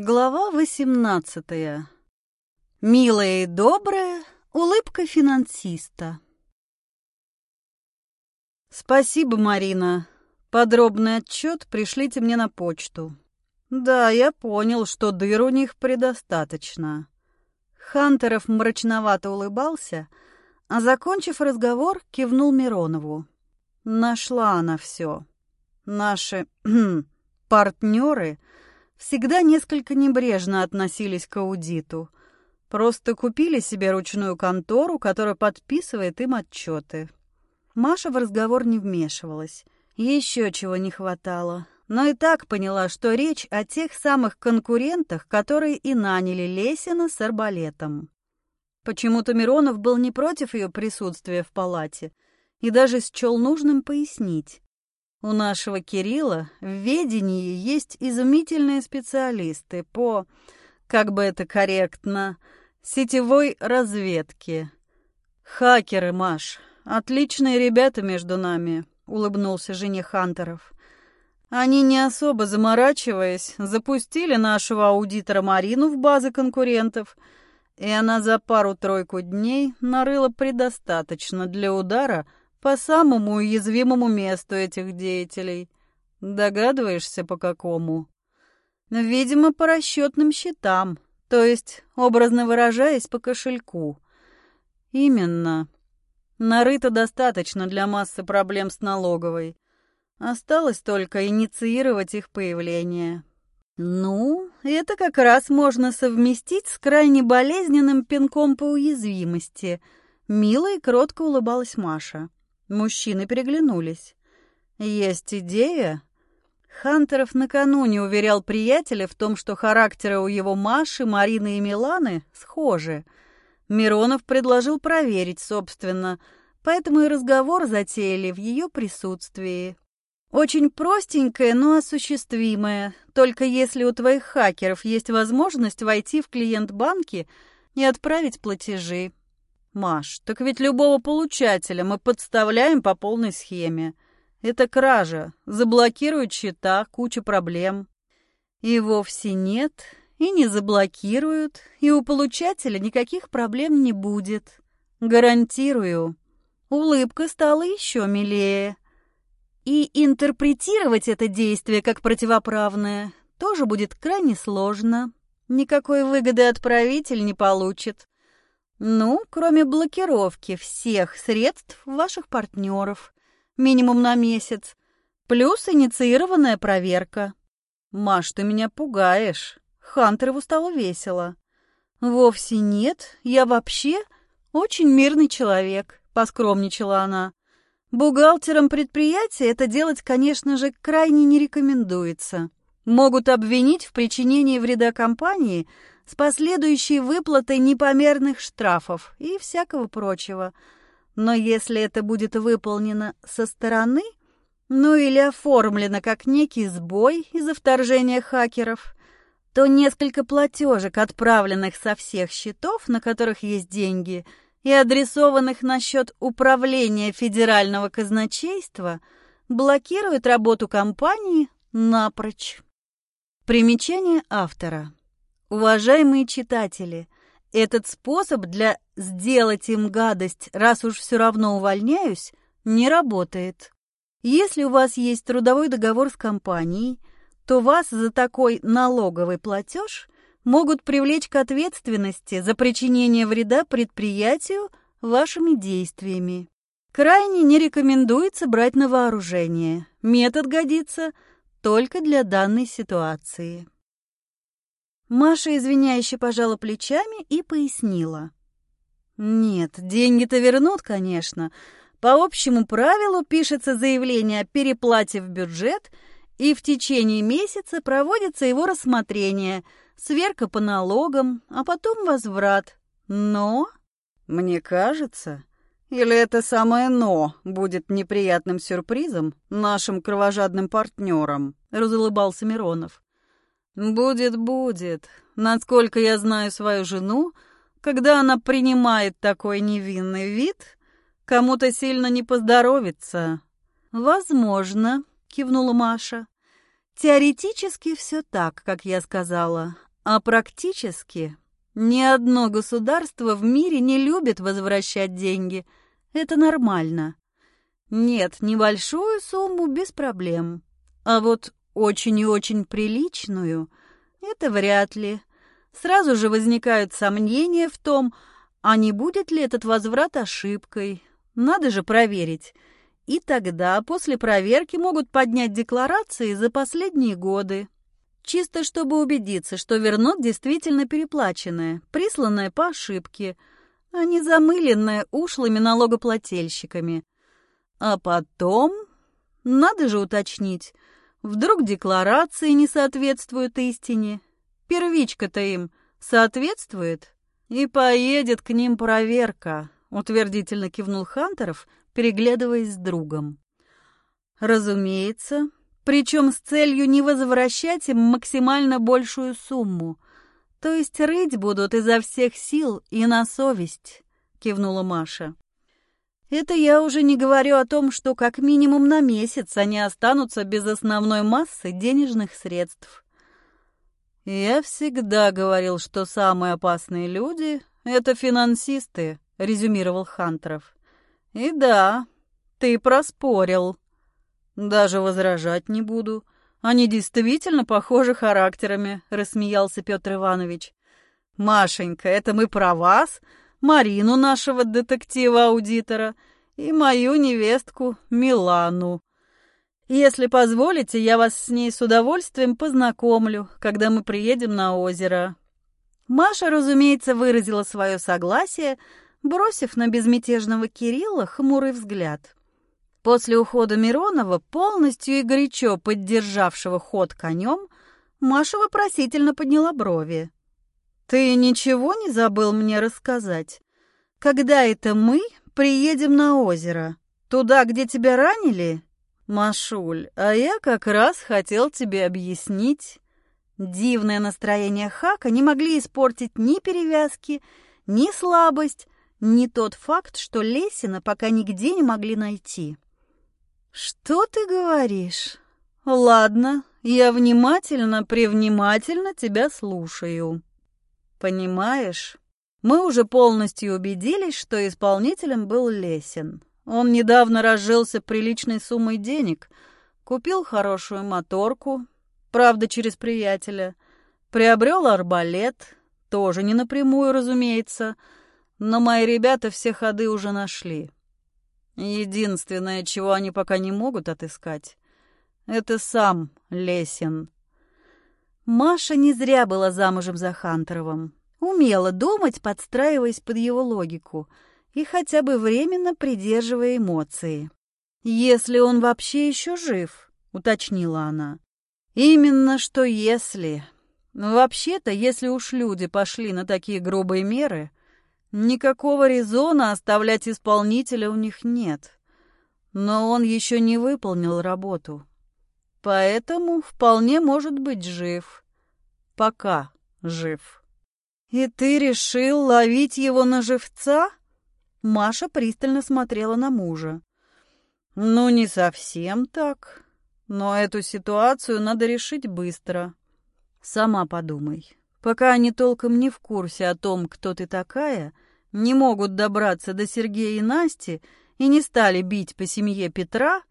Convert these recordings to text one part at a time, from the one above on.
Глава восемнадцатая. Милая и добрая улыбка финансиста. Спасибо, Марина. Подробный отчет пришлите мне на почту. Да, я понял, что дыр у них предостаточно. Хантеров мрачновато улыбался, а, закончив разговор, кивнул Миронову. Нашла она все. Наши партнеры всегда несколько небрежно относились к аудиту. Просто купили себе ручную контору, которая подписывает им отчеты. Маша в разговор не вмешивалась. Еще чего не хватало. Но и так поняла, что речь о тех самых конкурентах, которые и наняли Лесина с арбалетом. Почему-то Миронов был не против ее присутствия в палате и даже счел нужным пояснить. У нашего Кирилла в ведении есть изумительные специалисты по, как бы это корректно, сетевой разведке. Хакеры, Маш, отличные ребята между нами, улыбнулся жене Хантеров. Они, не особо заморачиваясь, запустили нашего аудитора Марину в базы конкурентов, и она за пару-тройку дней нарыла предостаточно для удара – по самому уязвимому месту этих деятелей. Догадываешься, по какому? Видимо, по расчетным счетам, то есть, образно выражаясь, по кошельку. Именно. Нарыто достаточно для массы проблем с налоговой. Осталось только инициировать их появление. Ну, это как раз можно совместить с крайне болезненным пинком по уязвимости. Мило и кротко улыбалась Маша. Мужчины переглянулись. «Есть идея?» Хантеров накануне уверял приятеля в том, что характеры у его Маши, Марины и Миланы схожи. Миронов предложил проверить, собственно, поэтому и разговор затеяли в ее присутствии. Очень простенькое, но осуществимое, только если у твоих хакеров есть возможность войти в клиент банки и отправить платежи. Маш, так ведь любого получателя мы подставляем по полной схеме. Это кража, заблокируют счета, куча проблем. И вовсе нет, и не заблокируют, и у получателя никаких проблем не будет. Гарантирую. Улыбка стала еще милее. И интерпретировать это действие как противоправное тоже будет крайне сложно. Никакой выгоды отправитель не получит. Ну, кроме блокировки всех средств ваших партнеров, минимум на месяц, плюс инициированная проверка. Маш, ты меня пугаешь. Хантерову стало весело. Вовсе нет, я вообще очень мирный человек, поскромничала она. Бухгалтерам предприятия это делать, конечно же, крайне не рекомендуется. Могут обвинить в причинении вреда компании – с последующей выплатой непомерных штрафов и всякого прочего. Но если это будет выполнено со стороны, ну или оформлено как некий сбой из-за вторжения хакеров, то несколько платежек, отправленных со всех счетов, на которых есть деньги, и адресованных на счет управления федерального казначейства, блокируют работу компании напрочь. Примечание автора. Уважаемые читатели, этот способ для «сделать им гадость, раз уж все равно увольняюсь» не работает. Если у вас есть трудовой договор с компанией, то вас за такой налоговый платеж могут привлечь к ответственности за причинение вреда предприятию вашими действиями. Крайне не рекомендуется брать на вооружение. Метод годится только для данной ситуации. Маша извиняюще пожала плечами и пояснила. «Нет, деньги-то вернут, конечно. По общему правилу пишется заявление о переплате в бюджет, и в течение месяца проводится его рассмотрение, сверка по налогам, а потом возврат. Но, мне кажется, или это самое «но» будет неприятным сюрпризом нашим кровожадным партнерам?» — разулыбался Миронов. «Будет, будет. Насколько я знаю свою жену, когда она принимает такой невинный вид, кому-то сильно не поздоровится». «Возможно», — кивнула Маша. «Теоретически все так, как я сказала. А практически ни одно государство в мире не любит возвращать деньги. Это нормально. Нет, небольшую сумму без проблем. А вот очень и очень приличную — это вряд ли. Сразу же возникают сомнения в том, а не будет ли этот возврат ошибкой. Надо же проверить. И тогда, после проверки, могут поднять декларации за последние годы. Чисто чтобы убедиться, что вернут действительно переплаченное, присланное по ошибке, а не замыленное ушлыми налогоплательщиками. А потом... Надо же уточнить. Вдруг декларации не соответствуют истине. Первичка-то им соответствует? И поедет к ним проверка, утвердительно кивнул Хантеров, переглядываясь с другом. Разумеется, причем с целью не возвращать им максимально большую сумму. То есть рыть будут изо всех сил и на совесть, кивнула Маша. Это я уже не говорю о том, что как минимум на месяц они останутся без основной массы денежных средств. Я всегда говорил, что самые опасные люди — это финансисты, резюмировал Хантеров. И да, ты проспорил. Даже возражать не буду. Они действительно похожи характерами, рассмеялся Петр Иванович. Машенька, это мы про вас, Марину нашего детектива-аудитора и мою невестку Милану. Если позволите, я вас с ней с удовольствием познакомлю, когда мы приедем на озеро. Маша, разумеется, выразила свое согласие, бросив на безмятежного Кирилла хмурый взгляд. После ухода Миронова, полностью и горячо поддержавшего ход конем, Маша вопросительно подняла брови. «Ты ничего не забыл мне рассказать? Когда это мы приедем на озеро? Туда, где тебя ранили?» «Машуль, а я как раз хотел тебе объяснить...» Дивное настроение Хака не могли испортить ни перевязки, ни слабость, ни тот факт, что Лесина пока нигде не могли найти. «Что ты говоришь? Ладно, я внимательно-превнимательно тебя слушаю. Понимаешь, мы уже полностью убедились, что исполнителем был Лесин. Он недавно разжился приличной суммой денег, купил хорошую моторку, правда, через приятеля, приобрел арбалет, тоже не напрямую, разумеется, но мои ребята все ходы уже нашли. Единственное, чего они пока не могут отыскать, это сам Лесин. Маша не зря была замужем за Хантеровым. Умела думать, подстраиваясь под его логику и хотя бы временно придерживая эмоции. «Если он вообще еще жив», — уточнила она. «Именно что если. Вообще-то, если уж люди пошли на такие грубые меры, Никакого резона оставлять исполнителя у них нет. Но он еще не выполнил работу. Поэтому вполне может быть жив. Пока жив. «И ты решил ловить его на живца?» Маша пристально смотрела на мужа. «Ну, не совсем так. Но эту ситуацию надо решить быстро. Сама подумай. Пока они толком не в курсе о том, кто ты такая, не могут добраться до Сергея и Насти и не стали бить по семье Петра,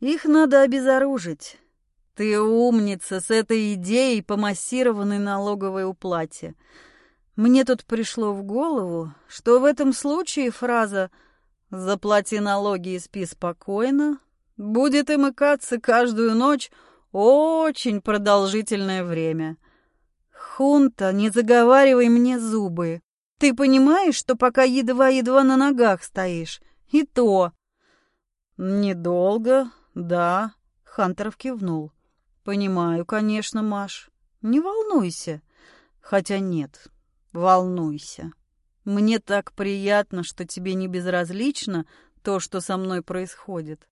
их надо обезоружить. Ты умница с этой идеей по массированной налоговой уплате. Мне тут пришло в голову, что в этом случае фраза «заплати налоги и спи спокойно» будет имыкаться каждую ночь очень продолжительное время. «Хунта, не заговаривай мне зубы. Ты понимаешь, что пока едва-едва на ногах стоишь? И то...» «Недолго, да», — Хантеров кивнул. «Понимаю, конечно, Маш. Не волнуйся. Хотя нет, волнуйся. Мне так приятно, что тебе не безразлично то, что со мной происходит.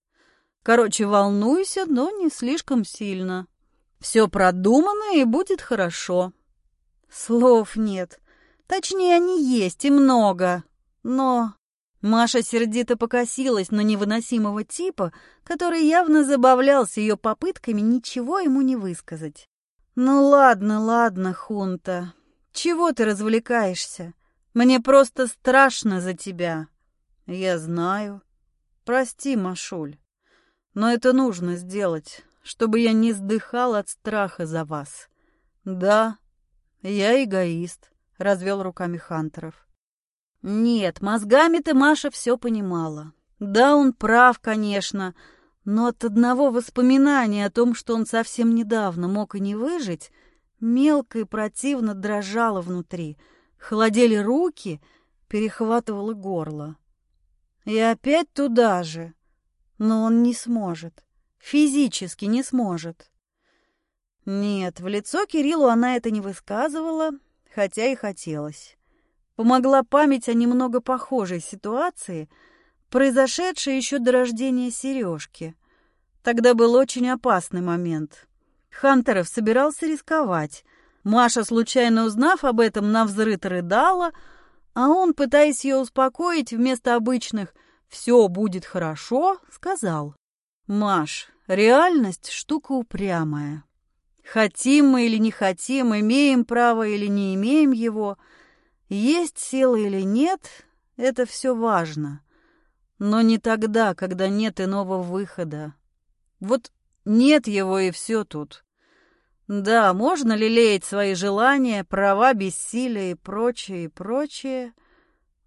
Короче, волнуйся, но не слишком сильно. Все продумано и будет хорошо. Слов нет. Точнее, они есть и много. Но... Маша сердито покосилась на невыносимого типа, который явно забавлялся ее попытками ничего ему не высказать. «Ну ладно, ладно, Хунта. Чего ты развлекаешься? Мне просто страшно за тебя». «Я знаю. Прости, Машуль. Но это нужно сделать, чтобы я не сдыхал от страха за вас. Да, я эгоист», — развел руками Хантеров. Нет, мозгами-то Маша все понимала. Да, он прав, конечно, но от одного воспоминания о том, что он совсем недавно мог и не выжить, мелко и противно дрожало внутри, холодели руки, перехватывало горло. И опять туда же. Но он не сможет. Физически не сможет. Нет, в лицо Кириллу она это не высказывала, хотя и хотелось. Помогла память о немного похожей ситуации, произошедшей еще до рождения Сережки. Тогда был очень опасный момент. Хантеров собирался рисковать. Маша, случайно узнав об этом, навзрыд рыдала, а он, пытаясь ее успокоить, вместо обычных «все будет хорошо», сказал «Маш, реальность — штука упрямая. Хотим мы или не хотим, имеем право или не имеем его — есть сила или нет, это все важно. Но не тогда, когда нет иного выхода. Вот нет его и все тут. Да, можно лелеять свои желания, права, бессилие и прочее, и прочее,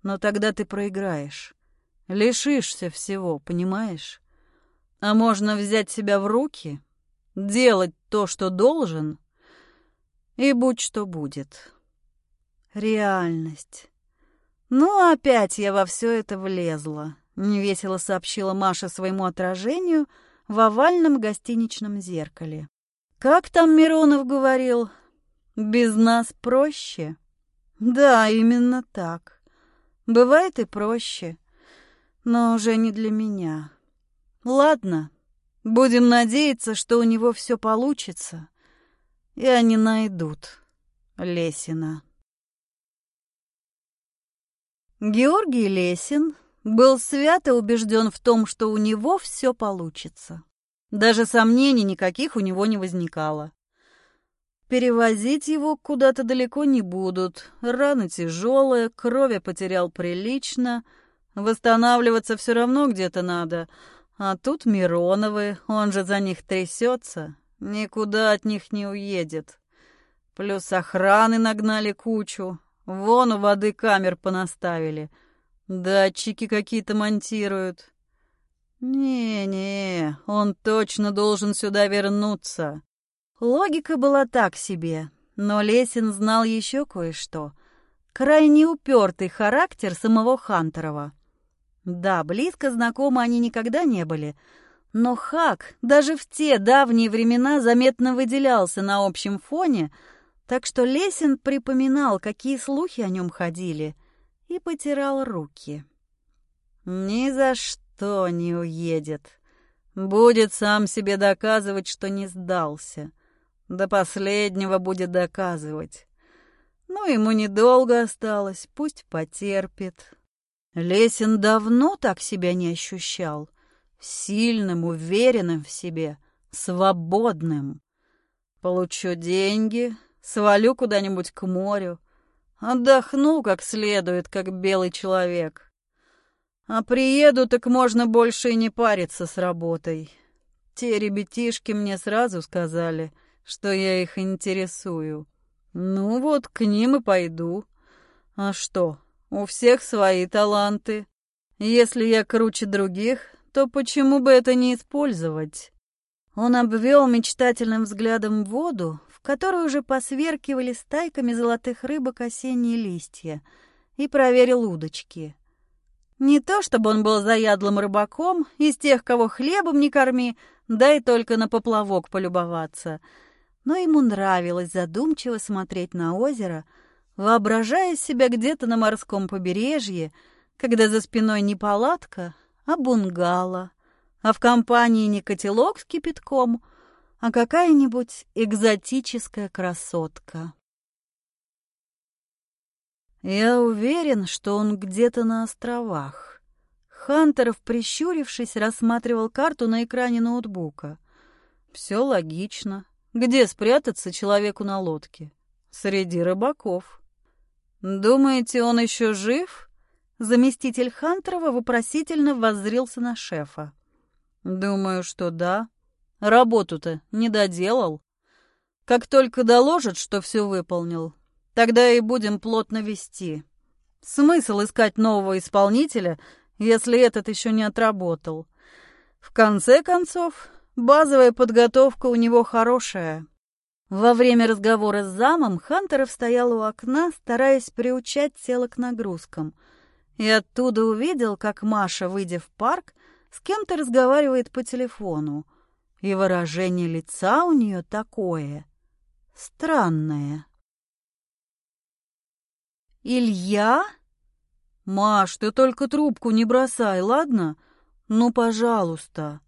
но тогда ты проиграешь. Лишишься всего, понимаешь? А можно взять себя в руки, делать то, что должен, и будь что будет. Реальность. Ну, опять я во все это влезла, невесело сообщила Маша своему отражению в овальном гостиничном зеркале. Как там Миронов говорил? Без нас проще? Да, именно так. Бывает и проще, но уже не для меня. Ладно, будем надеяться, что у него все получится, и они найдут Лесина. Георгий Лесин был свято убежден в том, что у него все получится. Даже сомнений никаких у него не возникало. Перевозить его куда-то далеко не будут. Раны тяжелые, крови потерял прилично. Восстанавливаться все равно где-то надо. А тут Мироновы, он же за них трясется. Никуда от них не уедет. Плюс охраны нагнали кучу. Вон у воды камер понаставили. Датчики какие-то монтируют. Не-не, он точно должен сюда вернуться. Логика была так себе, но Лесин знал еще кое-что. Крайне упертый характер самого Хантерова. Да, близко знакомы они никогда не были, но Хак даже в те давние времена заметно выделялся на общем фоне — так что Лесин припоминал, какие слухи о нем ходили, и потирал руки. «Ни за что не уедет. Будет сам себе доказывать, что не сдался. До последнего будет доказывать. Ну, ему недолго осталось, пусть потерпит». Лесин давно так себя не ощущал. Сильным, уверенным в себе, свободным. Получу деньги, Свалю куда-нибудь к морю. Отдохну как следует, как белый человек. А приеду, так можно больше и не париться с работой. Те ребятишки мне сразу сказали, что я их интересую. Ну вот, к ним и пойду. А что, у всех свои таланты. Если я круче других, то почему бы это не использовать? Он обвел мечтательным взглядом воду, которой уже посверкивали стайками золотых рыбок осенние листья, и проверил удочки. Не то чтобы он был заядлым рыбаком, из тех, кого хлебом не корми, дай только на поплавок полюбоваться, но ему нравилось задумчиво смотреть на озеро, воображая себя где-то на морском побережье, когда за спиной не палатка, а бунгало, а в компании не котелок с кипятком — а какая-нибудь экзотическая красотка. Я уверен, что он где-то на островах. Хантеров, прищурившись, рассматривал карту на экране ноутбука. Все логично. Где спрятаться человеку на лодке? Среди рыбаков. Думаете, он еще жив? Заместитель Хантерова вопросительно воззрился на шефа. Думаю, что да. Работу-то не доделал. Как только доложат, что все выполнил, тогда и будем плотно вести. Смысл искать нового исполнителя, если этот еще не отработал. В конце концов, базовая подготовка у него хорошая. Во время разговора с замом Хантеров стоял у окна, стараясь приучать тело к нагрузкам. И оттуда увидел, как Маша, выйдя в парк, с кем-то разговаривает по телефону. И выражение лица у нее такое — странное. «Илья?» «Маш, ты только трубку не бросай, ладно? Ну, пожалуйста.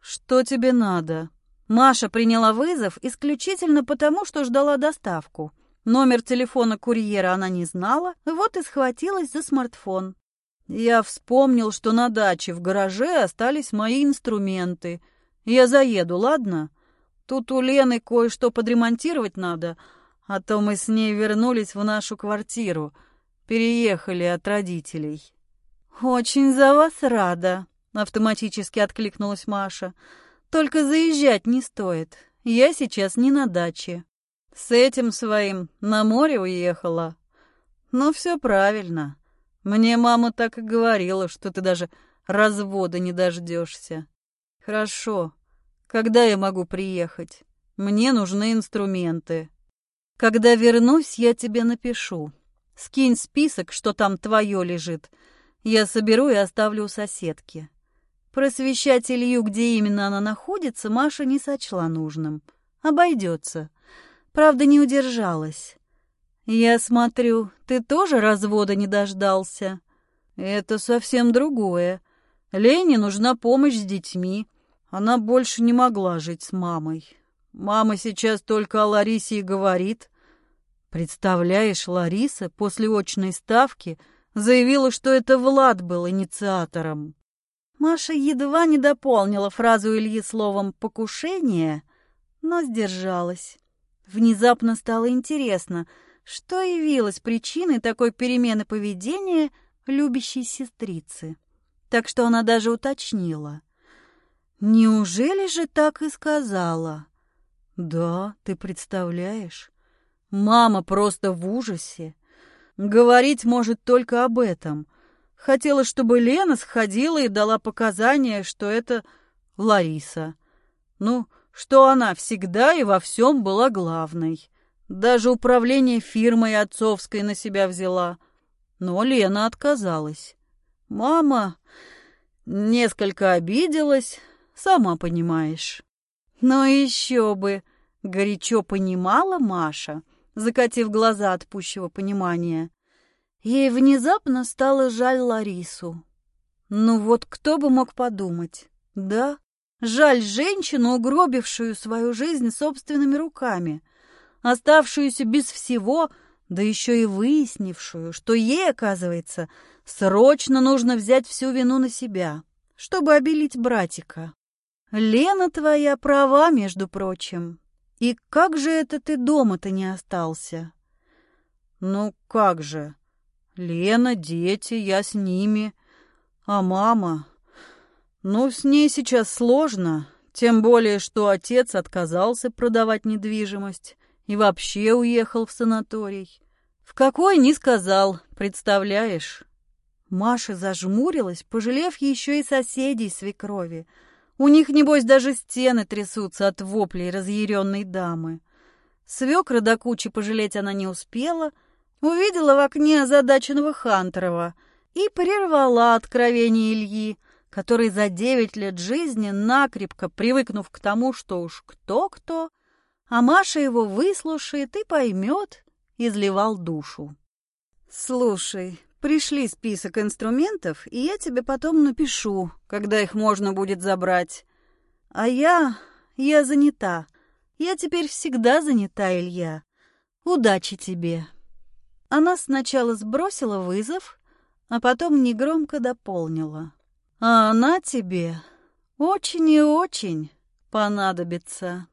Что тебе надо?» Маша приняла вызов исключительно потому, что ждала доставку. Номер телефона курьера она не знала, вот и схватилась за смартфон. Я вспомнил, что на даче в гараже остались мои инструменты. Я заеду, ладно? Тут у Лены кое-что подремонтировать надо, а то мы с ней вернулись в нашу квартиру, переехали от родителей. Очень за вас рада, автоматически откликнулась Маша. Только заезжать не стоит. Я сейчас не на даче. С этим своим на море уехала. Ну, все правильно. Мне мама так и говорила, что ты даже развода не дождешься. Хорошо, когда я могу приехать? Мне нужны инструменты. Когда вернусь, я тебе напишу. Скинь список, что там твое лежит. Я соберу и оставлю у соседки. Просвещать Илью, где именно она находится, Маша не сочла нужным. Обойдется. Правда, не удержалась. Я смотрю, ты тоже развода не дождался? Это совсем другое. Лене нужна помощь с детьми. Она больше не могла жить с мамой. Мама сейчас только о Ларисе и говорит. Представляешь, Лариса после очной ставки заявила, что это Влад был инициатором. Маша едва не дополнила фразу Ильи словом «покушение», но сдержалась. Внезапно стало интересно, что явилось причиной такой перемены поведения любящей сестрицы. Так что она даже уточнила. Неужели же так и сказала? Да, ты представляешь? Мама просто в ужасе. Говорить может только об этом. Хотела, чтобы Лена сходила и дала показания, что это Лариса. Ну, что она всегда и во всем была главной. Даже управление фирмой отцовской на себя взяла. Но Лена отказалась. Мама несколько обиделась, Сама понимаешь. Но еще бы, горячо понимала Маша, закатив глаза от пущего понимания. Ей внезапно стало жаль Ларису. Ну вот кто бы мог подумать, да? Жаль женщину, угробившую свою жизнь собственными руками, оставшуюся без всего, да еще и выяснившую, что ей, оказывается, срочно нужно взять всю вину на себя, чтобы обелить братика. Лена твоя права, между прочим. И как же это ты дома-то не остался? Ну как же? Лена, дети, я с ними. А мама? Ну, с ней сейчас сложно, тем более, что отец отказался продавать недвижимость и вообще уехал в санаторий. В какой не сказал, представляешь? Маша зажмурилась, пожалев еще и соседей свекрови, у них, небось, даже стены трясутся от воплей разъяренной дамы. Свекра до кучи пожалеть она не успела, увидела в окне озадаченного Хантерова и прервала откровение Ильи, который за девять лет жизни, накрепко привыкнув к тому, что уж кто-кто, а Маша его выслушает и поймет, изливал душу. «Слушай, Пришли список инструментов, и я тебе потом напишу, когда их можно будет забрать. А я... я занята. Я теперь всегда занята, Илья. Удачи тебе. Она сначала сбросила вызов, а потом негромко дополнила. А она тебе очень и очень понадобится.